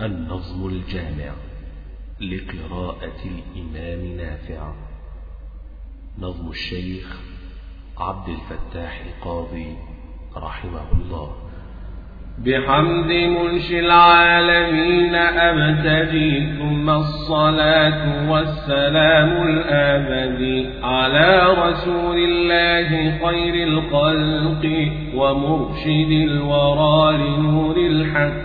النظم الجامع لقراءة الإمام نافع. نظم الشيخ عبد الفتاح القاضي رحمه الله. بحمد منشي العالمين أبتدي ثم الصلاة والسلام الآبدي على رسول الله خير الخلق ومرشد الورى لنور الحق.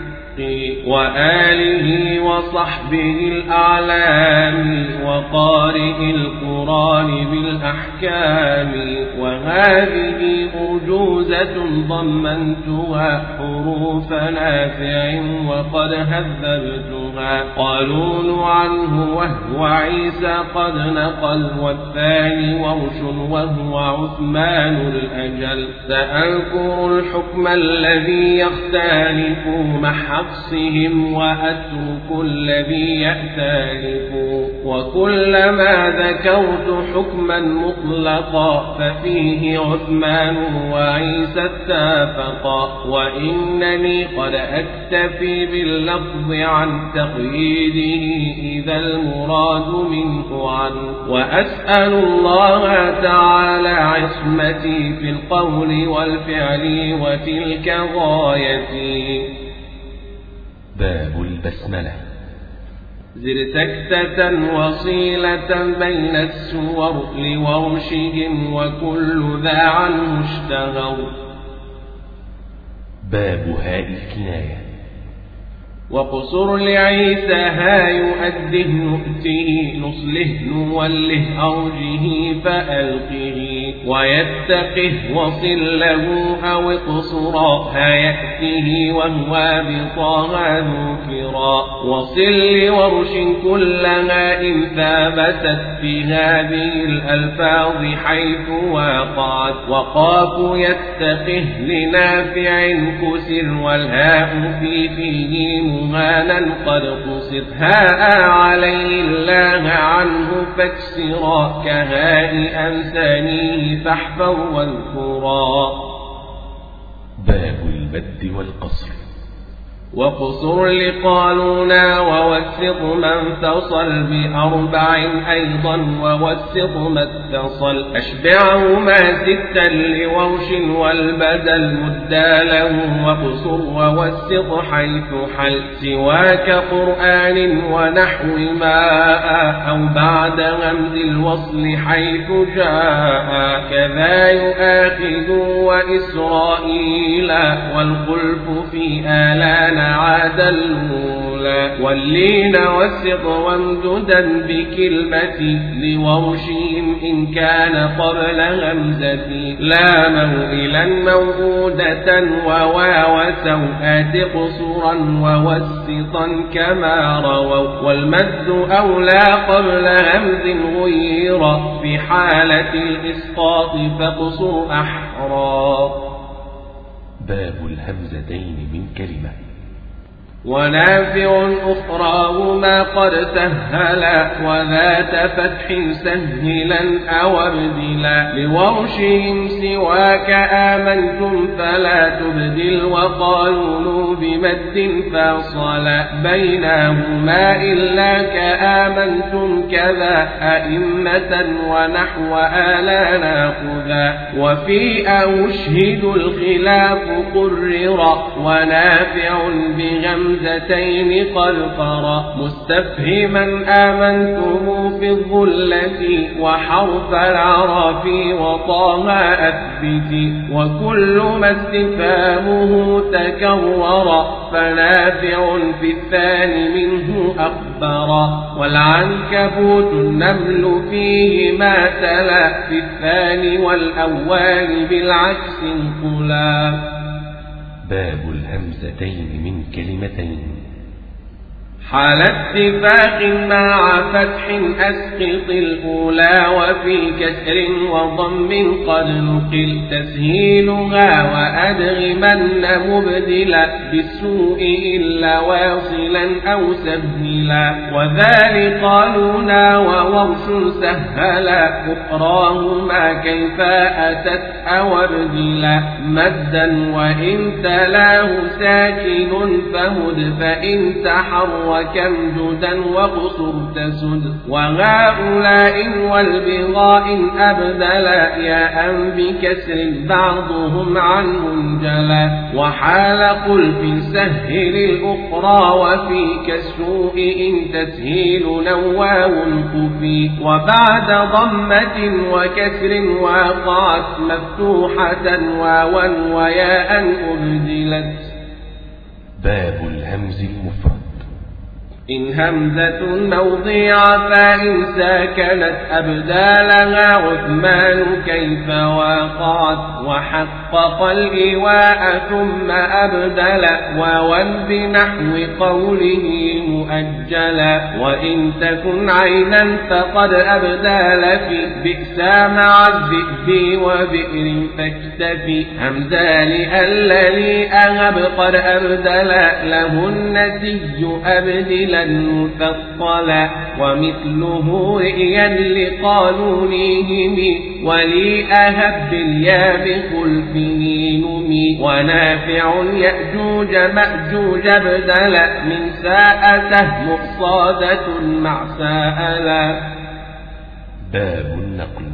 وآله وصحبه الأعلام وقارئ القرآن بالأحكام وهذه أرجوزة ضمنتها حروف نافع وقد هذبتها قالون عنه وهو عيسى قد نقل والثاني ورش وهو عثمان الأجل سأذكر الحكم الذي يختلف محق نقصهم وأترك الذي يأتالف وكلما ذكرت حكما مطلقا ففيه عثمان وعيسى اتفقا وإنني قد أكتفي باللفظ عن تقييده إذا المراد منه عن وأسأل الله تعالى عصمتي في القول والفعل وتلك غايتي. باب البسملة. زر سكتة وصيلة بين السور لورشهم وكل ذا عنه اشتهر. باب هاء الكناية. وقصر لعيسى ها يؤده نؤته نصله نوله أرجه فألقه. ويتقه وصل له أو اقصرا ها يأته وهو بطاها ذكرا وصل لورش كلما إن ثابتت في هذه الألفاظ حيث واقعت وقاف يتقه لنافع كسر والهاء في فيه مهانا قد قصر. هاء الله عنه فاكسرا كهاء أمثانيه فاحفظ واذكرا باب المد والقصر. وقصر لقالونا ووثق من تصل بأربع أيضا ووثق ما اتصل. أشبعهما ستا لورش والبدل مدى له وقصر ووثق حيث حل. سواك قرآن ونحو ماء أو بعد همز الوصل حيث جاء. كذا يؤاخذ وإسرائيل والخلف في آلان عاد الأولى واللين والسط وامددا بكلمة لورشهم إن كان قبل همزة. لا موئلا موؤودة وواو سوءات قصرا ووسطا كما رووا. والمد أولى قبل همز غير في حالة الإسقاط فاقصر أحرى باب الهمزتين من كلمة. ونافع أخراهما قد سهلا وذات فتح سهلا أو أبدلا لورشهم سواك آمنتم فلا تبدل وقالوا بمد فاصلا بينهما إلا كآمنتم كذا أئمة ونحو آلا ناخذا وفي أشهد الخلاف قرر ونافع بغم همزتين قد قرأ. مستفهما آمنتم في الظلة وحرف العرف وطه أثبت. وكل ما استفهامه تكرر. فنافع في الثاني منه أخبر. والعنكبوت النمل فيه ما تلا. في الثاني والأول بالعكس انقلا. باب الهمزتين من كلمتين. حال اتفاق مع فتح أسقط الأولى وفي كسر وضم قد نقل تسهيلها وأدغمن مبدلا بالسوء إلا واصلا أو سبهلا وذلك قالونا وورش سهلا أخراهما كيف أتت أو ابدلا مدا وإن تلاه ساكن فمد فإن تحرك وكمجدا وقصر تسد وهؤلاء والبغاء أبدلا يا أم بكسر بعضهم عنه انجلا وحال قل في سهل الأخرى وفي كالسوء إن تسهيل نواه كفي وبعد ضمة وكسر وقعت مفتوحة واوا وياء أبدلت باب الهمز المفرد. إن همزة موضع فإن ساكنت أبدالها عثمان كيف وقعت وحقق الإواء ثم أبدل وون بنحو قوله مؤجلا وإن تكن عينا فقد أبدال في بئس مع الذئب وبئر فاكتفي. همزة لألني أهب قد أبدل له النسي أبدلا مثقلا ومثله رئيا لقانونهم ولي أهب باليا بخلفه نمي. ونافع يأجوج مأجوج أبدل من ساءته مقصادة مع ساءلا باب النقل.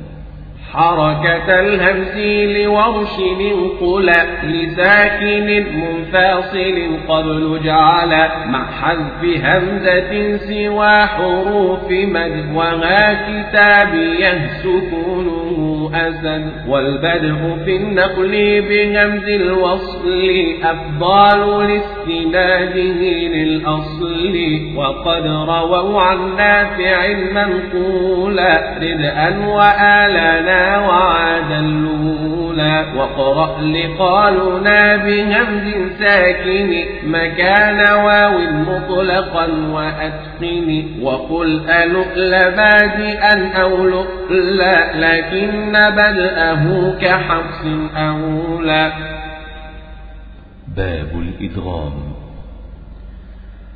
حركة الهمز لورش انقل لساكن منفاصل قبل جعل مع حذف همزة سوى حروف مد وها كتابيه سكونه أسد والبدء في النقل بهمز الوصل أفضل لاستناده للأصل. وقد رووا عن نافع منقولا ردءا وآلنا وعاد الأولى وقرأ لقالنا بهمز ساكن مكان واو مطلقا وأتقن. وقل ألؤل بادئا أو لؤلا لكن بدأه كحفص أولى باب الإدغام.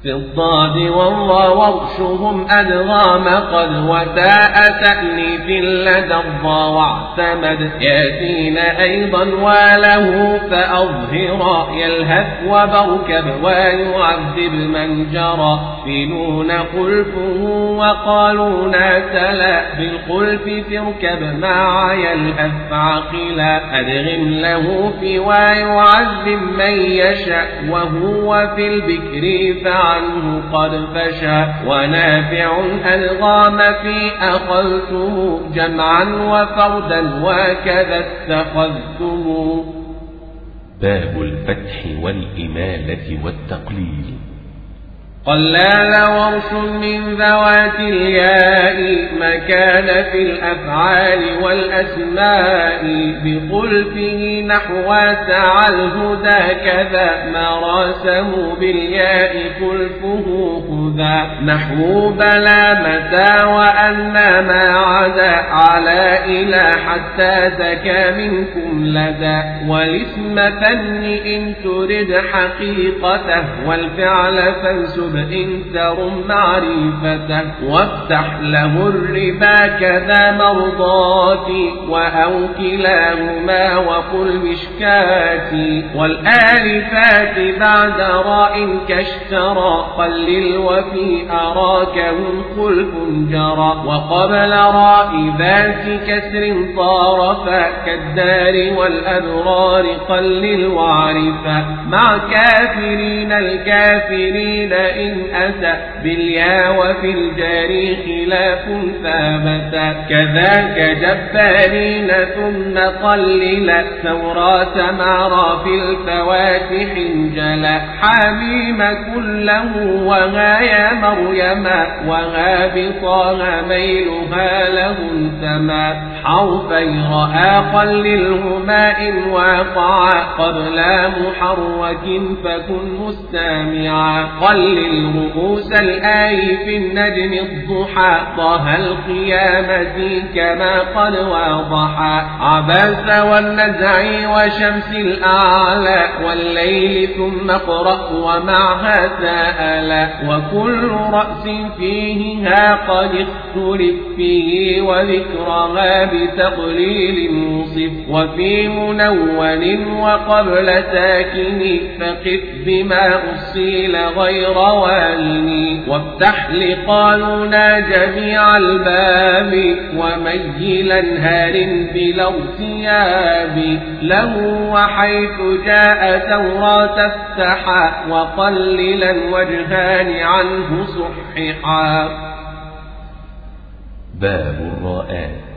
في الضاد والله ورشهم أدغام قد وداء تأنيف لدى الضا واعتمد. يأتين أيضا وله فأظهر يلهث وبركب ويعذب من جرى. في نون خلفه وقالوا ناتلا بالخلف تركب مع يلهث عقلا أدغم له في ويعذب من يشاء وهو في البكر فعل عنه قد فشى. ونافع ألغام في أخذته جمعا وفردا وكذا اتخذته باب الفتح والإمالة والتقليل. قلال ورش من ذوات الياء ما كان في الأفعال والأسماء بخلفه نحو سعى الهدى كذا ما راسموا بالياء خلفه خذا نحو بلا متى وأن ما عدا على إلى حتى زكى منكم لدى والاسم فن إن ترد حقيقته والفعل فانسب إن ترم معرفته وافتح له الربا كذا مرضاتي وأو كلاهما وقل مشكاتي والآلفات بعد راء كاشترى قلل وفي أراكهم خلف جرى وقبل راء ذات كسر طارفا كالدار والأبرار قلل وعرفا مع كافرين الكافرين إن أتى باليا وفي الجار خلاف ثابتا كذاك جبارين ثم قلل. ثورات معرى في الفواتح جلا حميم كله وغايا مريم. وغا بطاها ميلها له انتما حرفي رأى قللهما إن واقعا. قبل محرك فكن مستمعا. قلل رؤوس الآي في النجم الضحى طه القيامة كما قد واضحا. عبس والنزع وشمس الأعلى والليل ثم اقرأ ومعها سألا وكل رأس فيها قد اختلف فيه وذكرها بتقليل مصف وفي منون وقبل ساكن فقف بما أصيل غير والن وافتح لقالنا جميع الباب وميلا هار بلا ارتياب له وحيث جاء توراة افتحا وقللا وجهان عنه صححا. باب الراءات.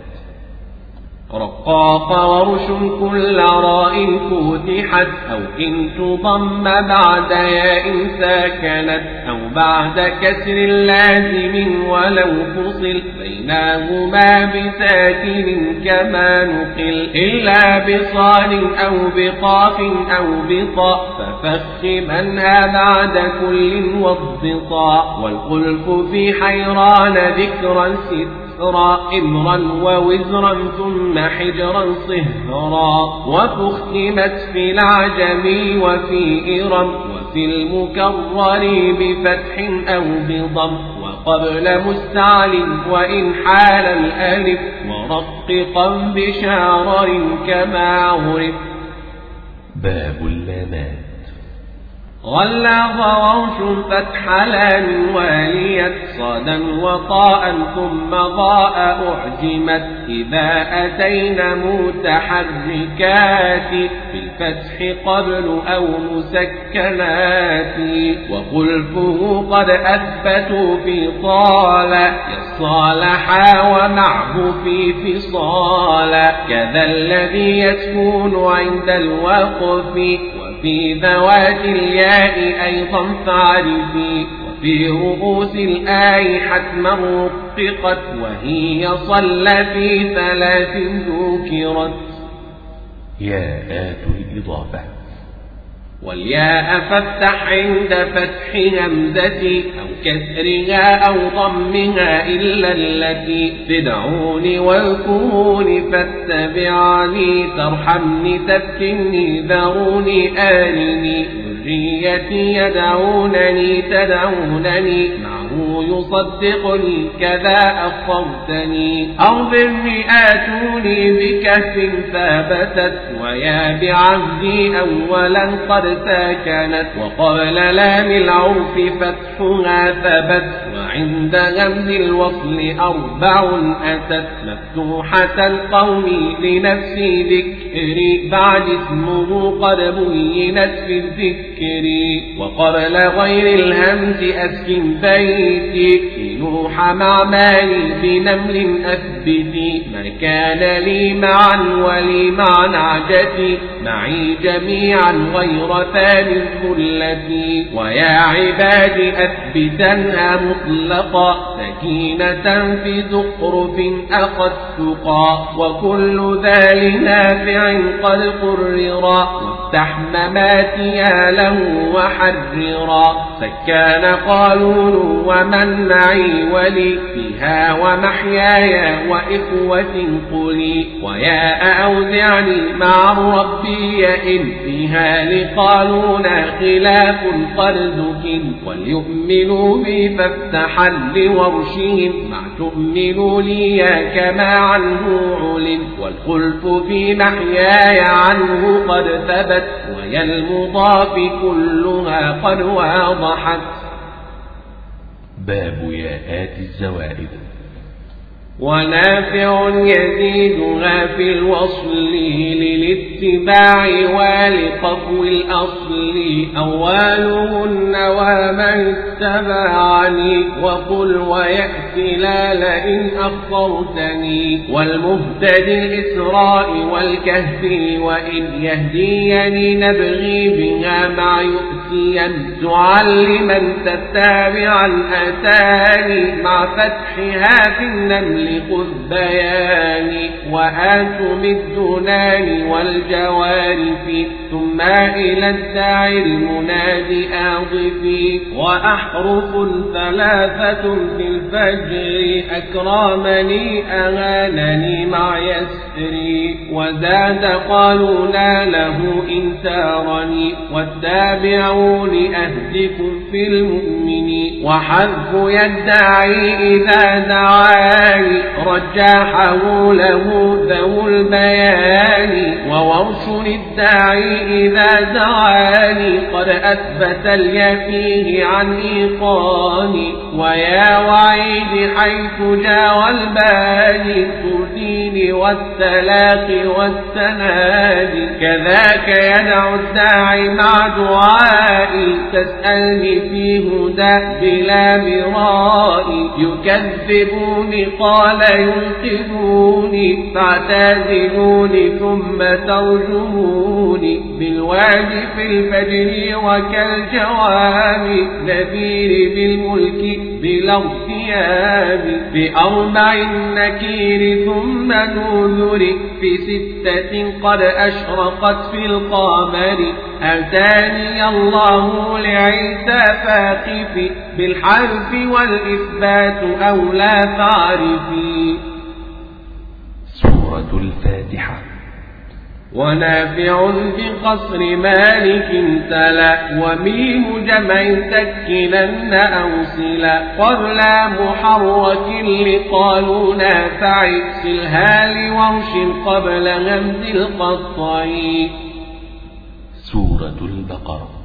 رقاق ورش كل راء فتحت أو إن تضم بعد ياء ساكنت أو بعد كسر لازم ولو فصل بينهما بساكن كما نقل إلا بصاد أو بقاف أو بطاء ففخ منها بعد كل والضطاء والخلف في حيران ذكرا ست إسرا إمرا ووزرا ثم حجرا صهرا. وفختمت في العجم وفي إرم وفي المكرر بفتح أو بضم. وقبل مستعل وإن حال الألف مرققا بشارر كما عرف. باب اللامات غلظ ورش فتح لام واليت صدا وطاء ثم ضاء أعجمت إذا أتينا متحركات بالفتح قبل أو مسكنات وخلفه قد أثبتوا في طال يصالحا ومعه في فصال كذا الذي يسكون عند الوقف في ذوات الياء أيضا فاعرفي وفي رؤوس الآي حتما رققت وهي صلى في ثلاث ذكرت. ياءات الإضافة. والياء فافتح عند فتح همزة أو كسرها أو ضمها إلا التي تدعوني واذكروني فاتبعني ترحمني تفتني ذروني آلني ذريتي يدعونني تدعونني. معه يصدقني كذا أخرتني. أغفرني آتوني بكهف ثابتت ويا بعهدي أولا قد ساكنت. وقبل لام العرف فتحها ثبت وعند غمز الوصل أربع أتت. مفتوحة القوم لنفسي ذكري بعد اسمه قد بينت في الذكر. وقبل غير الهمز أسكن بيتي نوح مع مالي بنمل أثبتي ما كان لي معا ولي مع نعجتي معي جميعا غير ثاني الثلتي ويا عباد أثبتنها مطلقا سكينة في زخرف أخذ تقى وكل ذا لنافع قد قررا وافتح مماتيا له وحررا سكان قالون ومن معي ولي فيها ومحياي وإخوة قلي ويا أوزعني مع ربي إن فيها لقالون خلاف قرزك وليؤمنوا بي فافتحا لورشهم مع تؤمنوا لي كما عنه علم والخلف في محياي عنه قد ثبت ويا المضاف كلها قد واضحت. باب ياءات الزوائد. ونافع يزيدها في الوصل للاتباع ولقفو الأصل. أولهن ومن اتبعني وقل ويأتي لا لئن أخرتني. والمهتدي الإسراء والكهف وإن يهديني نبغي بها مع يؤتي. مكيا تعلما تتابعا أتاني مع فتحها في النمل. خذ بياني وآت الدنان والجوارف ثم إلى الداعي المنادي آضفي وأحرف ثلاثة في الفجر أكرمني أهانني مع يسري وزاد قالوا لا له إن سارني والتابعون أهدكم في المؤمن وحذف يدعي إذا دعاني رجاحه له ذو البيان وورش الداعي إذا دعاني قد أثبت اليفيه عن إيقاني ويا وعيد حيث جاوى الباني تردين والتلاقي والتنادي كذاك يدعو الداعي مع دعائي. تسألني في هدى بلا مرائي يكذبوني قال ينقذوني فاعتزلوني ثم ترجموني. بالوادي في الفجر وكالجواب نذير بالملك بلا اغتياب بأربع نكير ثم نذر في ستة قد أشرقت في القمر. أتاني الله لعيسى فاقف بالحرف والإثبات أولى فاعرفي سورة الفاتحة. ونافع بقصر مالك تلا وميم جمع سكنن أوصلا قبل محرك لقالوا نافع سلها لورش قبل همز القطعي. سورة البقرة.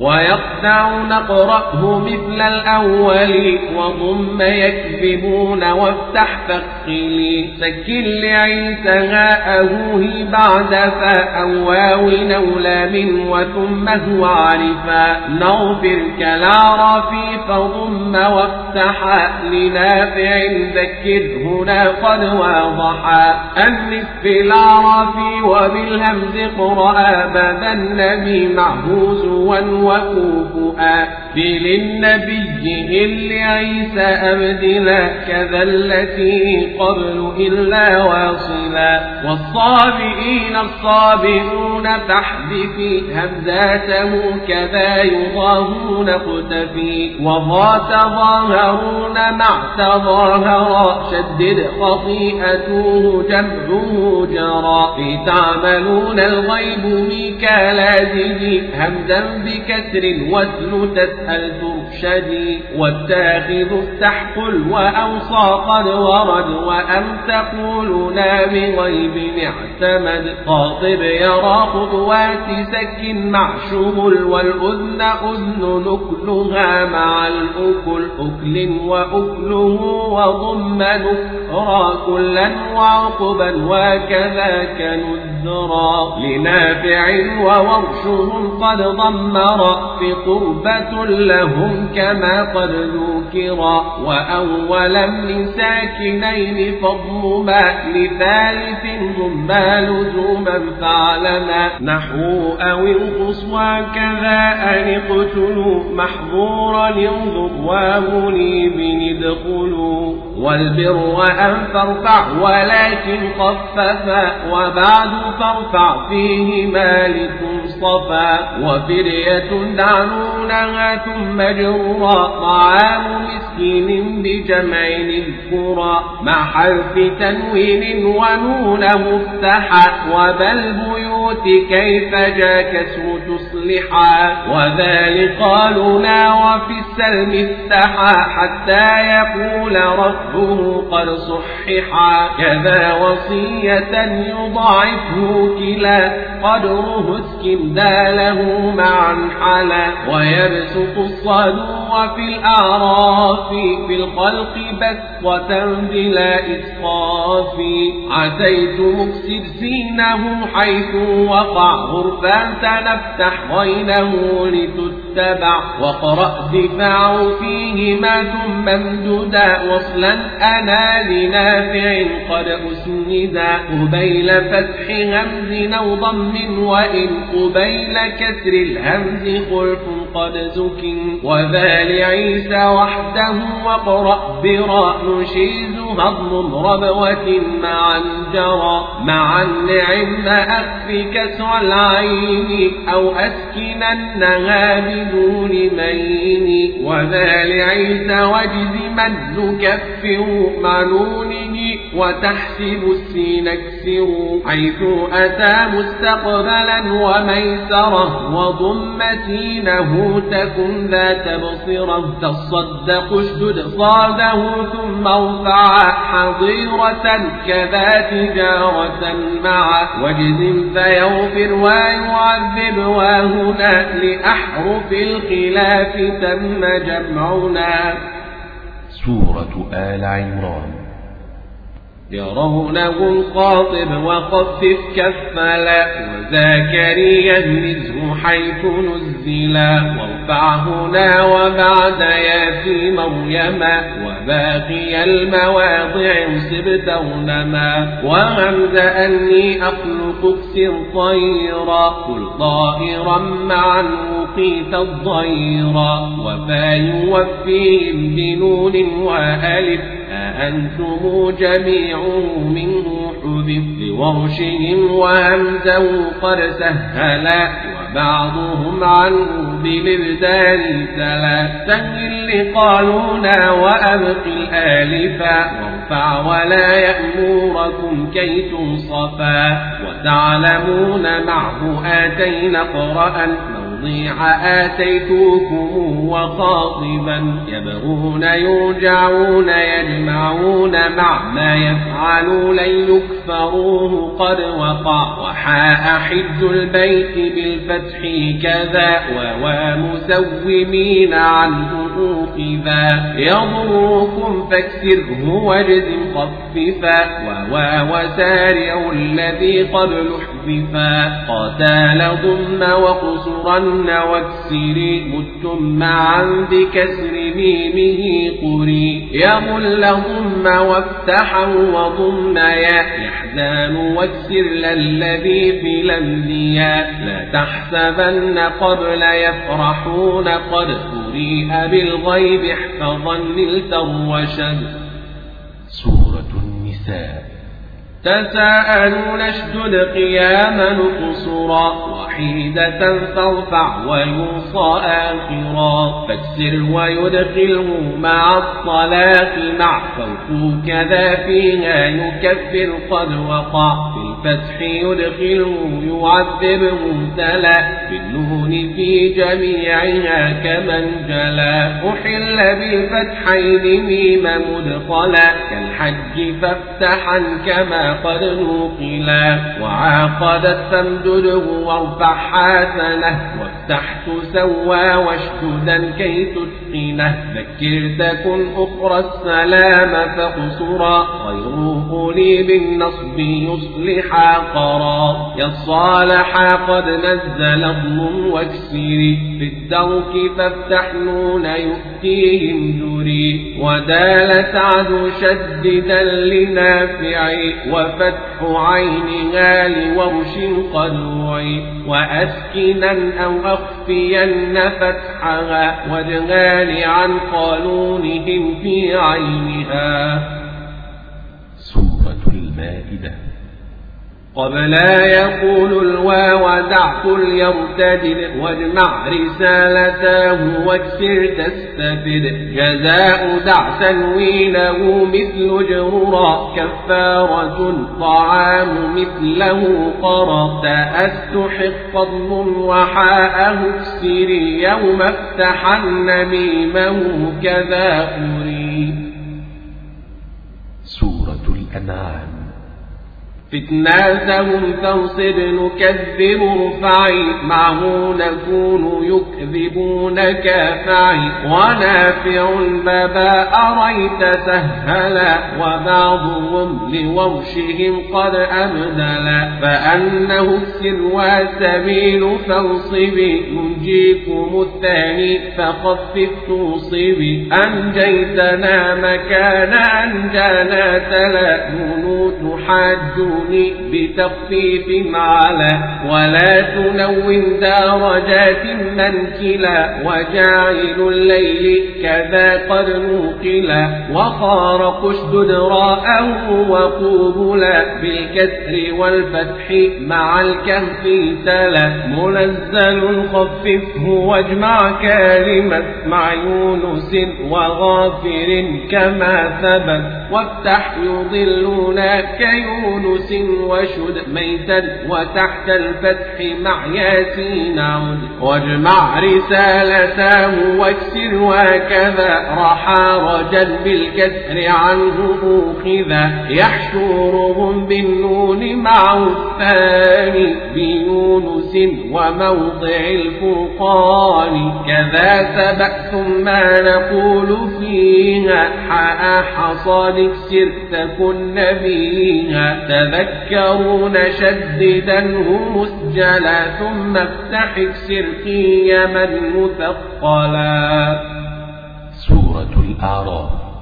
ويقطع نقرأه مثل الأول وضم يكذبون وافتح فقلي سكن لعيسى هاءه بعد فاء واو نولى من وثم هو عرفا نغفر كالعرف فضم وافتح لنافع ذكر هنا قد واضحا. النصف العرف وبالهمز قرأ بذا النبي معه سوى وكوفؤا للنبي إلا عيسى أبدلا كذا التي قبل إلا واصلا. والصابئين الصابئون تحذفي همزاته كذا يضاهون اقتفي. وضا تظاهرون مع تظاهرا شدد خطيئته جمعه جرى. في تعملون الغيب ميكالازه همزا بكسر وزن تسأل ترشدي والتاخذ استحقل وأوصى قد ورد وأم تقولون بغيب اعتمد خاطب يرى خطوات سك مع شمل والأذن أذن نكلها مع الأكل أكل وأكله وضم نكرا كلا وعقبا وكذاك نذرا لنافع وورشهم قد ضمر في قربة لهم كما قد ذكرا وأولا من ساكنين فضمما لثالث ضما لزوما فعلما نحو أو انقص وكذا أن اقتلوا محظورا ينظر ومنيب ادخلوا. والبر أن فارفع ولكن خففا. وبعد فارفع فيه مالك صفا. وفرية دعنونها ثم جرا طعام مسكين بجمعين الكرى مع حرف تنوين ونون مفتحا وبل بيوت كيف جاك اسم تصلحا؟ وذلك قالنا وفي السلم افتحا حتى يقول ربه قد صححا. كذا وصية يضاعفه كلا قدره اسكن له معا حلا. ويبسط الصدو وفي الأعراف في الخلق بسطة بلا إسقاف عسيت مكسر سينه حيث وقع غرفا سنفتح غينه لتتبع. وقرأ دفاع فيهما ثم امددا. وصلا أنا لنافع قد أسندا. قبيل فتح همز أو ضم وإن قبيل كسر الهمز خلف قد زك وذا لعيسى وحده وقرأ براء نشيز هضم ربوة معا جرى مع النعم أخف كسر العين أو أسكننها بدون مين. وذا لعيسى واجزما نكفر مع نونه وتحسب السين اكسر حيث أتى مستقبلا وميسرة وضم سينه تكن ذات بصرة تصدق اشدد صاده ثم ارفع حظيرة كذا تجارة مع وجد فيغفر ويعذب وهنا لأحرف الخلاف تم جمعنا. سورة آل عمران. يرونه الخاطب وخفف كفلا. وزاكريا نزه حيث نزلا. وارفع هنا وبعد يا في مريم. وباقي المواضع انصب تونما وهمز أني أخلق اكسر طيرا. قل طائرا معا وقيت الضيرا. وفا يوفيهم بنون وألف أأنتم جميع منه حذف لورشهم وهمزة قد سهلا وبعضهم عنه بالإبدال تلا سهل لقالونا وأبق الآلفا وارفع ولا يأموركم كي تنصفا وتعلمون معه آتينا قرأ موضيع آتيتوكم وخاطبا يبغون يرجعون يجمعون مع ما يفعل لن يكفروه قد وقع وحاء حج البيت بالفتح كذا ووا مسومين عنه أوخذا يضركم فاكسره واجزم خففا ووا وسارع الذي قبل حذفا قتال ضم وقصرن واكسري متم معا بكسر ميمه قري يمل ضم وافتحا وضم يا. يحزان واكسر للذي في الانبياء لا تحسبن قبل يفرحون قد أريء بالغيب احفظا للتروشد سورة النساء. تساءلون اشدد قياما قصرا وحيدة فارفع ويوصى آخرا. فاكسر ويدخله مع الطلاق مع فوق كذا فيها يكفر قد وقع. في الفتح يدخله يعذبه تلا بالنون في جميعها كمن جلا. أحل بالفتحين ميم مدخلا. كالحج فافتحا كما قد نوقلا. وعاقدت فامدده وارفع حسنة. وافتح تسوى واشددا كي تتقنه. ذكر تكن أخرى السلام فقصرا غيره لي بالنصب يصلحا قرا يا الصالحا قد نزل اضم واكسري في الدرك فافتح نون يؤتيهم دري ودال سعد شددا لنافعي وفتح عينها لورش قدوعي وأسكنا أو أخفين فتحها. واجهال عن قانونهم في عينها. سورة المائدة. قبل يقول الواو دع كل يرتدد واجمع رسالته واكسر تستفد. جزاء دع تنوينه مثل جررا كفارة طعام مثله قرى تأستحق فضل وحاءه اكسري يوم افتحن ميمه كذا أريد سورة الأنعام. فتناتهم فانصب نكذب رفعي معه نكون يكذبون كافعي ونافع بابا أريت سهلا وبعضهم لورشهم قد أبدلا فأنه السر وسبيل فانصبي ننجيكم الثاني فخفف توصبي أنجيتنا مكان أنجانا تلا نونوت الكون بتخفيف على ولا تنون درجات من كلا وجاعل الليل كذا قد نوقلا. وخارق اشدد راءه وقوبلا بالكسر والفتح مع الكهف تلا منزل خففه واجمع كلمة مع يونس وغافر كما ثبت. وافتح يضلون كيونس وشد ميتا وتحت الفتح مع ياسين عود. واجمع رسالته واكسر وكذا. رحى رجل بالكسر عنه أوخذا يحشرهم بالنون مع الثاني بيونس وموضع الفرقان. كذا سبأ ثم نقول فيها حاء حصاد اكسر تكن نبيها تذكرون شددنه مسجلا ثم افتح اكسر قيما مثقلا. سورة الأعراف.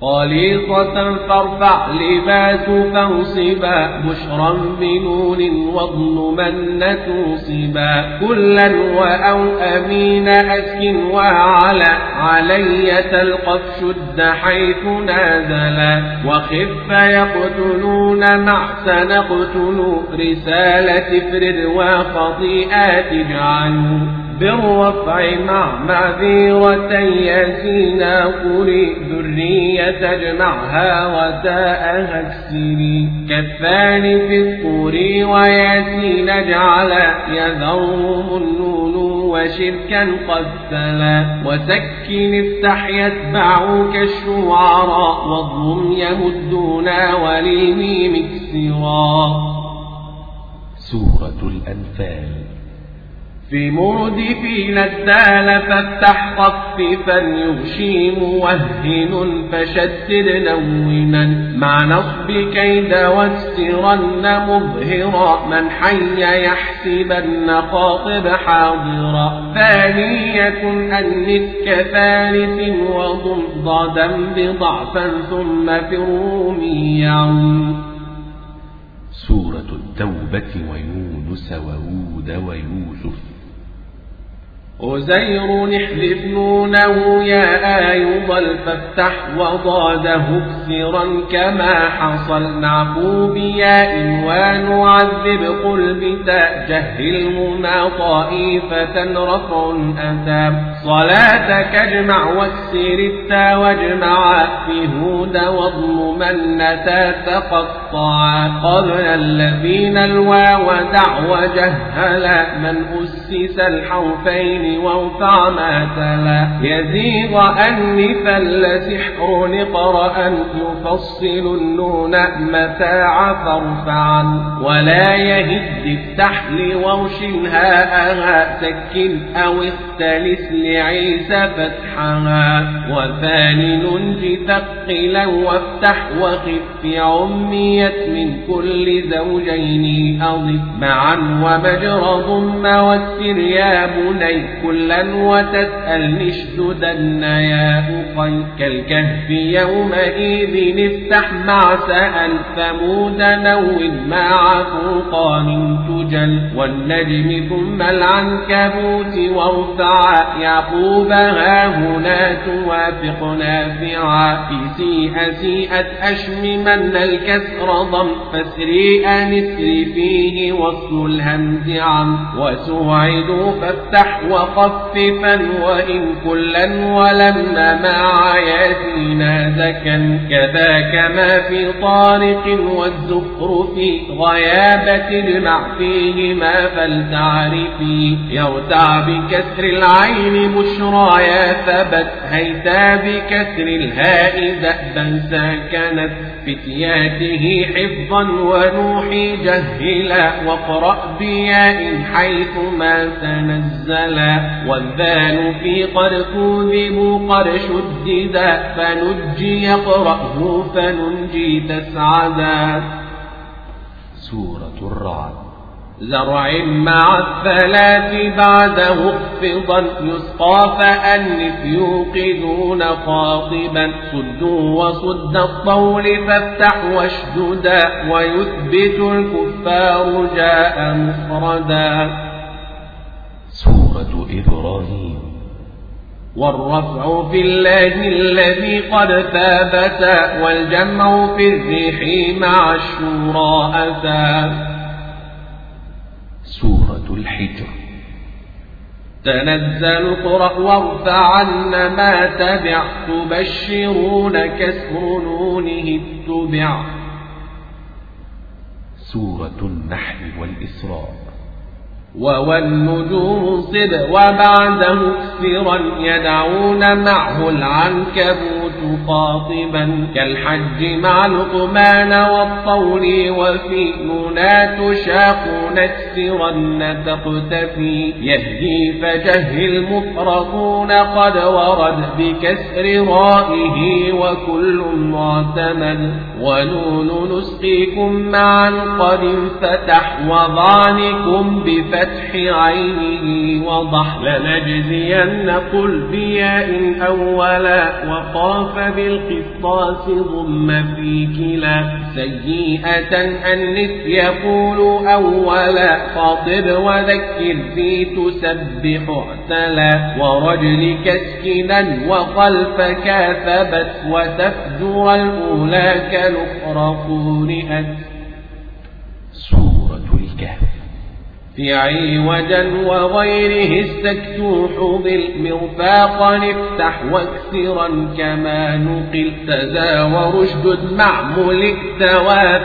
خليطة فارفع لباس فانصبا بشرا بنون واضم توصبا كلا وأو أمين أسكن وعلى علي تلقف شد حيث نازلا وخف يقتلون مع سنقتل رسالة فرد وخطيئات اجعلوا بالرفع مع معذيرة ياسينا قري ذرية اجمعها وتاءها اكسري كالثاني في الطور وياسين اجعل يذرهم النون وشركا قد تلا وسكن افتح يتبعك الشعراء واضم يمدون وللميم اكسرا. سورة الأنفال. في مردفين الدال فافتح خففا يغشي موهن فشدد نونا مع نصب كيد واكسرن مظهرا من حي يحسبن خاطب حاضرا ثانية أنس كثالث وضم ضادا بضعفا ثم في الروميا سورة التوبة ويونس وهود ويوسف. أزير احذف نونه يا آيض فافتح وضاده اكسرا كما حصل نعفو بياء ونعذب قل بتاء جهلهما طائفة رفع أتى صلاتك اجمع واكسر التا واجمع في هود واضم من نتا تقطعا قبل الذين الواو دعو جهلا من أسس الحرفين وارفع ما تلا. يزيغ أنفا لسحر نقرأ يفصل النون متاع فارفعا. ولا يهد افتح لورش هاءها سكن أو اختلس لعيسى فتحها وثاني ننج ثقلا وافتح وخف عميت من كل زوجين. أضف معا ومجرى ضم واكسر يا بني. كلا وتسأل اشتدن يا أخي كالكهف يومئذ افتح مع سأل ثمود نو مع فرقان تجل والنجم ثم العنكبوت وارفع يعقوب ها هنا توافق نافعا في سيئة سيئت أشممن الكسر ضم فاسري أنسري فيه وصل الهمز عم وسوعد فافتح مخففا وإن كلا ولم مع ياسين زكا كذاك ما في طارق والزفر في غيابة المع فيهما فلتعرفي يرتع بكسر العين بشرايا ثبت هيتا بكسر الهاء ذأبا سكنت فتياته حفظا ونوحي جهلا واقرأ بياء حيث ما تنزلا والذال في قد كذبوا قد شددا فنجي يقرأه فننجي تسعدا. سورة الرعد. زرع مع الثلاث بعده اخفضا يسقى فأنف يوقدون قاطبا صدوا وصد الطول فافتح واشددا ويثبت الكفار جاء مفردا. سورة إبراهيم. والرفع في الله الذي قد ثابت والجمع في الريح مع الشورى أتى. سورة الحجر. تنزل قرأ وارفعن ما تبع. تبشرون كسر نونه اتبع. سورة النحل والإسراء. والنجوم صد وبعده كسرا يدعون معه العنكبوت قاطبا كالحج مع لقمان والطول وفي نونا تشاق نكسرا تقتفي يهدي فجهل مفرقون قد ورد بكسر رائه وكل معتمد ونون نسقيكم معا قد انفتح وضعنكم بفتح فتح عينه وضح لنجزين قل بياء أولا وقاف بالقسطاس ضم في كلا سيئة أنث يقول أولا خاطب وذكر في تسبح اعتلا ورجل كسكنا وخلفك ثبت وتفجر الأولى كالأخرى قرئت سورة الكهف. في عوجا وغيره استكتوح بالمرفاق افتح واكسرا كما نقل تزاور اشدد مع ملك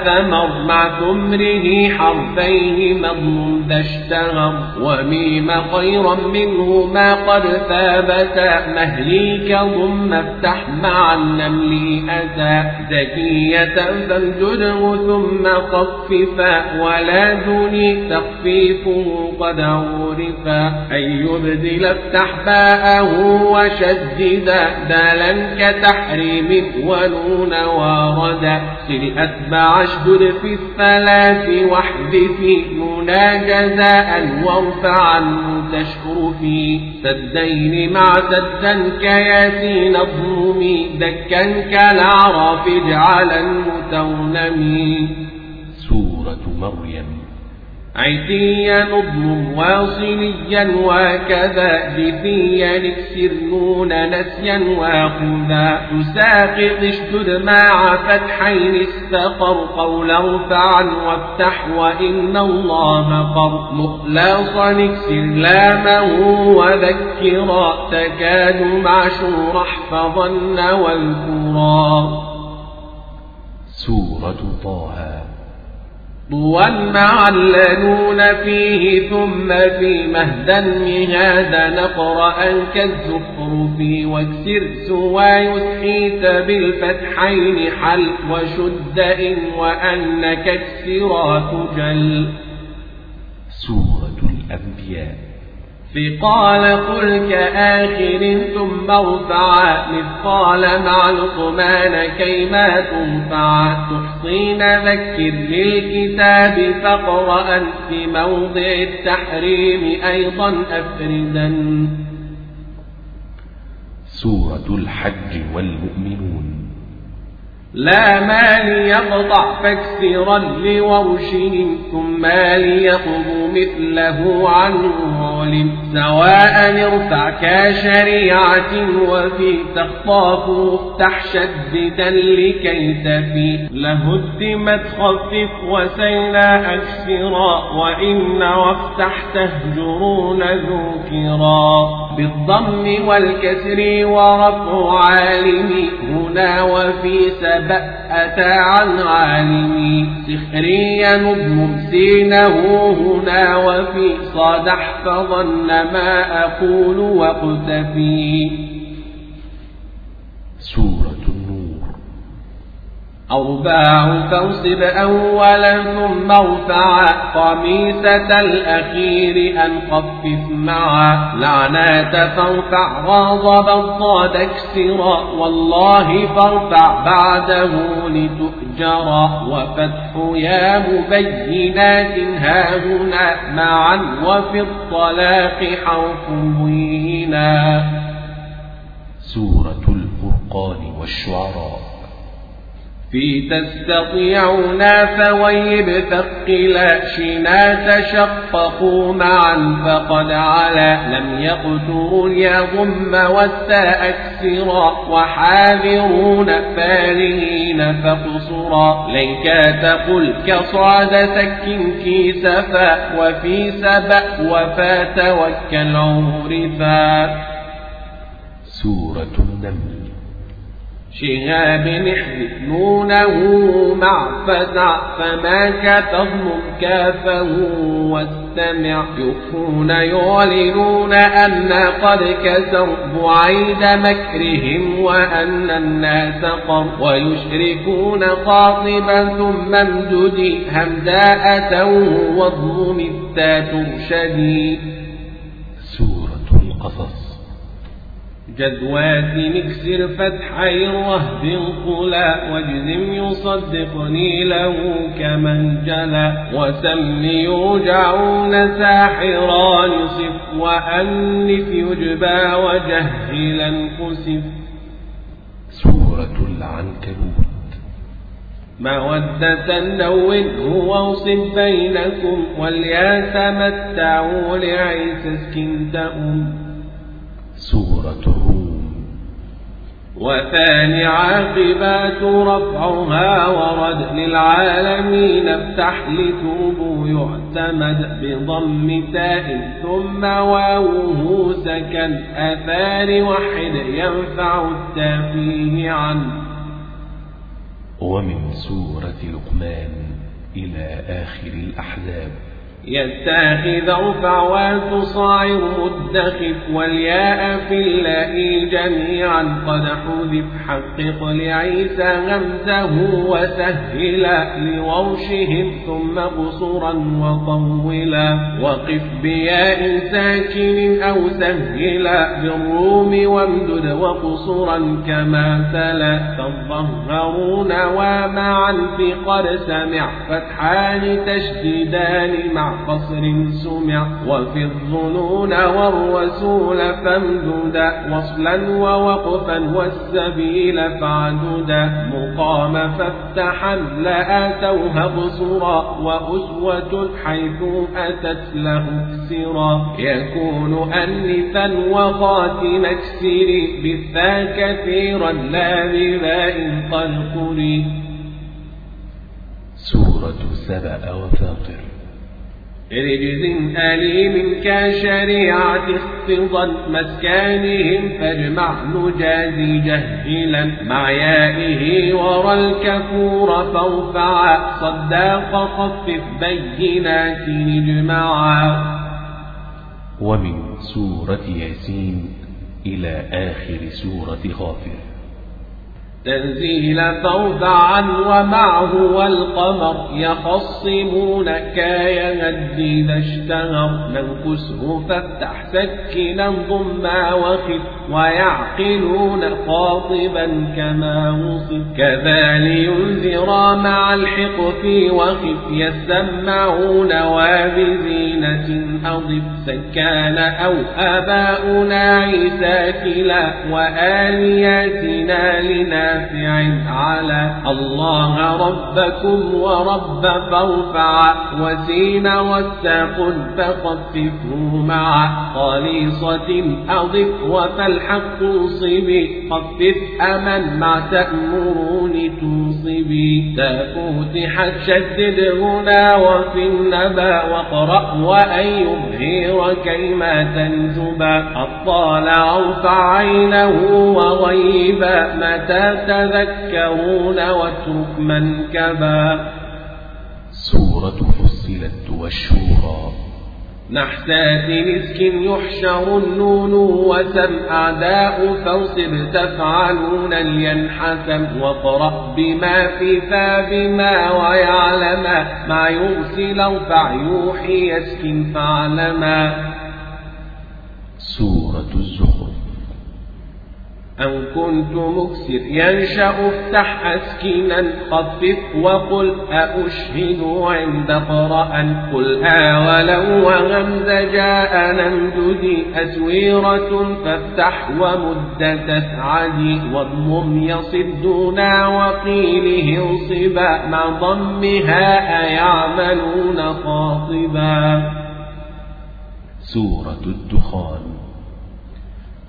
ثمر مع ثمره حرفين مضم ذا اشتهر وميم خيرا منه ما قد ثابت مهليك ضم افتح مع النمل أتى زكية فامدده ثم خففا ولا دوني تخفيف تعريفه قد عرفا أن يبدل افتح باءه وشددا دالا كتحريم ونون واردا سل أتبع أشدد في الثلاث واحذف نونا جزاء وارفع عنه تشكر في سدين مع سدا كياسين الظلم دكا كالأعراف اجعلا متونمي سورة مريم. عتيا نضم واصليا وكذا جثيا اكسر نون نسيا وخذا تساقط اشدد مع فتحين استقر قولا ارفعا وافتح وإن الله قر. مخلصا اكسر لامه وذكرا تكاد مع شور احفظن والكرا سورة طه طوى معلنون فيه ثم في مهدا مهادا نقرأ كالزخرف واكسر سوى يسحيت بالفتحين حل وشد إن وأنك اكسرات جل. سورة الأنبياء. ثقال قل كآخر ثم ارفعا مثقال مع لقمان كيما تنفع تحصين ذكر للكتاب فاقرأ في موضع التحريم أيضا أفردا. سورة الحج والمؤمنون. لا ما ليقطع فاكسرا لورشهم ثم ليقضوا مثله عن ظالم سواء ارفع كشريعة وفي تخطاف افتح شددا لكي تفي. لهدمت خفف وسيلا أكسرا وإن وافتح تهجرون ذكرا بالضم والكسر ورفع عالمي هنا وفي سبب أتى عن عالمي. سخريا نظم سينه هنا وفي صادح فظن ما أقول وأقتفي. سورة أرباع فانصب أولا ثم ارفع قميسة الأخير أن خفف معا لعنات فارفع غاضب الضاد اكسرا. والله فارفع بعده لتؤجرا وفتح يا مبينات هاهنا معا. وفي الطلاق حرف مهينا. سورة الفرقان والشعراء. في تستطيعون فويب ثقلا شنا تشققوا معا فقد علا. لم يقتروا اليضم والتاء اكسرا وحاذرون فارهين فقصرا. ليك تقل كصعد سك كيسفا وفي سبأ وفا توكل عرفا. سورة النمل. شهاب احذف نونه مع فتع فما تضمن كافه واستمع. يخفون يعلنون أن قد كسر بعيد مكرهم وأن الناس قر. ويشركون قاطبا ثم امددي همداء توه واضم التا ترشدي سورة القصص. جدوات نكسر فتحي الرهب قلا واجزم يصدقني له كمن جلا وسم يوجعون ساحران يصف وأنف يجبى وجهلا كسف سورة العنكبوت. مودة نونه واوصف بينكم وليتمتعوا لعيسى اسكنت أم سورة الروم وثاني عاقبات رفعها ورد للعالمين افتح لتوب يعتمد بضم تاء ثم واوه سكن أثار وحد ينفع التافيه عنه. ومن سورة لقمان إلى آخر الأحزاب. يتخذ ارفع وتصاعر مدخف والياء في اللاء جميعا. قد حذف حقق لعيسى غمزه وسهلا لورشهم ثم قصرا وطولا. وقف بياء ساكن أو سهلا بالروم وامدد وقصرا كما تلا تظهرون ومعا في قد سمع فتحان تشديدان مع قصر سمع وفي الظنون والرسول فامددا وصلا ووقفا والسبيل فعددا مقام فافتحا لآتوها بصرا. وأسوة حيث أتت له اكسرا يكون أنثا وخاتم اكسري بالثا كثيرا لا بذاء قلقري سورة سبأ وفاطر. رجز أليم كشريعة اختضا مسكانهم فاجمع نجازي جهلا مع يائه ورى الكفور فارفعا صداق خفف بينات اجمعا. ومن سورة ياسين إلى آخر سورة غافر. تنزيل فارفعا ومعه والقمر يخصمونك يهد إذا اشتهر ننكسه فافتح سكنا ضما وخف ويعقلون خاطبا كما وصف كذا لينذرا مع الحق في وخف يسمعون وبزينة أضف سكان أو آباؤنا عيسى كلا وآلياتنا لنا شافع على الله ربكم ورب فارفع وسين والساق فخففه مع خالصة أضف وفالحق صبي خفف أمن مع تأمرون توصبي تفتحت شدد هنا وفي النبا واقرأ وأن يظهر كيما تنجبا الطالع ارفع عينه وغيبا متى تذكرون واترك منكبا. سورة فصلت والشورى نحتات مسك يحشر النون وسم أعداء فانصب تفعلون لينحسم واقرأ بما في فبما ويعلم. ما يرسل ارفع يوحي يسكن فعلما سورة أن كنت مكسر. ينشأ افتح أسكنا خفف وقل أأشهد عند قرأ قل آ ولو وغمز جاء نمددي أسويرة فافتح ومد تسعدي واضمم يصدنا وقيله انصبا. مع ضمها أيعملون خاطبا. سورة الدخان.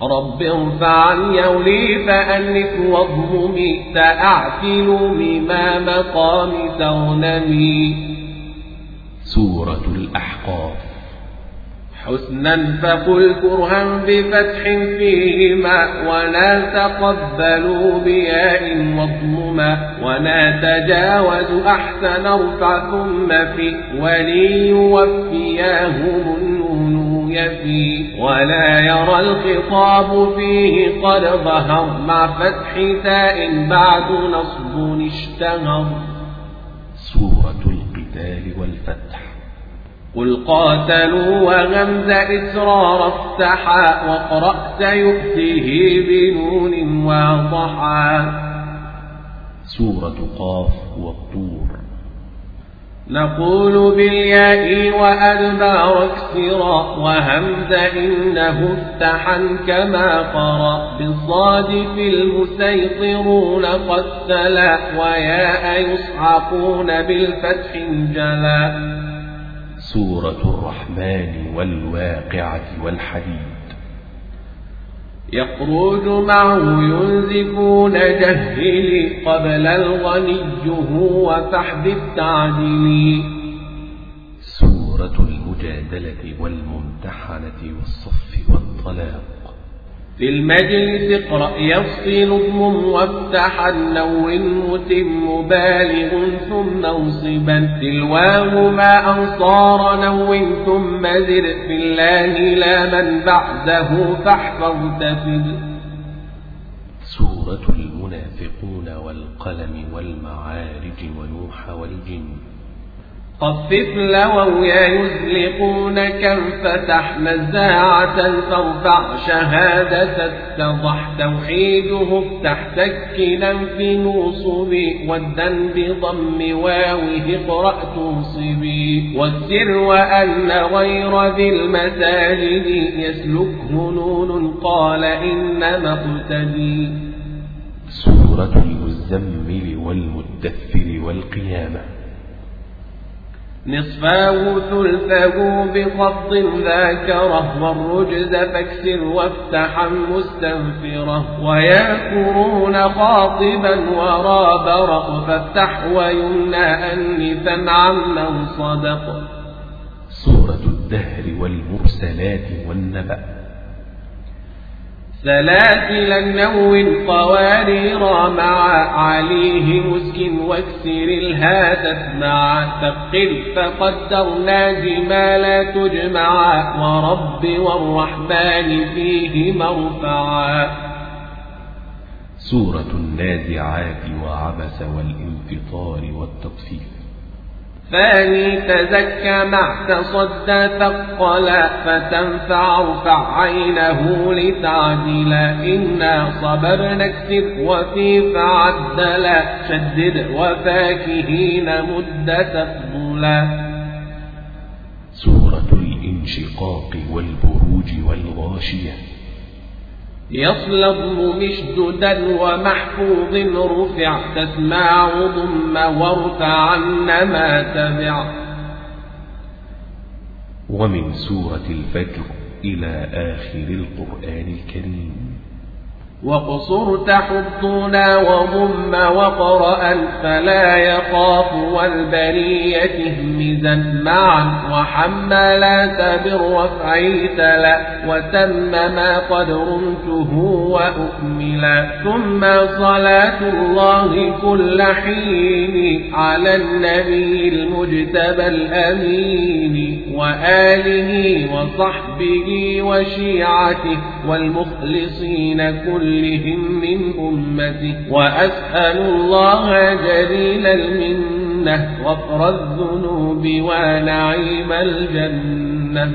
رب ارفع عن يولي فأنف واضممي تأعتل مما مقام تغنمي. سورة الأحقاف. حسنا فقل كرها بفتح فيهما ولا تقبلوا بياء واضمما ولا تجاوز أحسن ارفع ثم في وليوفياهم النون يفي ولا يرى الخطاب فيه قد ظهر. مع فتح تاء بعد نصب اشتهر. سورة القتال والفتح. قل قاتلوا وغمز إسرار افتحا وقرأت يؤتيه بنون واضحا. سورة قاف والطور نقول بالياء وأدبار اكسرا وهمز إنه افتحا كما قرأ بالصاد في المسيطرون قد تلا وياء يصعقون بالفتح جلا سورة الرحمن والواقعة والحديد يخرج معه ينزفون جهلي قبل الغني هو فحب التعديل سورة المجادلة والممتحنة والصف والطلاق. في المجلس اقرأ يفصل اضمم وافتح النو متم بالغ ثم انصبا تلواه ما أنصار نو ثم زر في الله لا من بعده فاحفظ تفد. سورة المنافقون والقلم والمعارج ونوح والجن. خفف لووا يزلقون كم فتح مزاعة فارفع شهادة اتضح توحيده افتح سكنا في نوصبي والدن بضم واوه اقرأ توصبي والسر وأن غير ذي المساجد يسلكه نون قال إنما اقتدي. سورة المزمل والمدثر والقيامة. نصفاه ثلثه بخفض ذاكره والرجز فاكسر وافتحا مستنفره ويأكرون خاطبا ورابرا فافتح ويمنى أنفا عمن صدق. سورة الدهر والمرسلات والنبأ. سلاسل النو قوارير مع عليه مسك واكسر الهاتف مع ثقل فقدرنا جمالا تجمع ورب والرحمن فيه مرفعا. سورة النازعات وعبس والانفطار والتطفيف ثاني تزكى مع تصدى ثقلا فتنفع ارفع عينه لتعدلا إنا صبرنا اكسب وفي فعدلا شدد وفاكهين مد تفضلا سورة الانشقاق والبروج والغاشية يصلب مشددا ومحفوظ رفع تسمع ضم وارفعن ما تبع ومن سورة الفجر إلى آخر القرآن الكريم. وقصر تحضنا وضم وقرأ فلا يخاف والبرية همزا معا وحملات بالرفع تلا وتم ما قد رمته وأكملا ثم صلاة الله كل حين على النبي المجتبى الأمين وآله وصحبه وشيعته والمخلصين كل كلهم من أمته وأسأل الله جليل المنة غفر الذنوب ونعيم الجنة.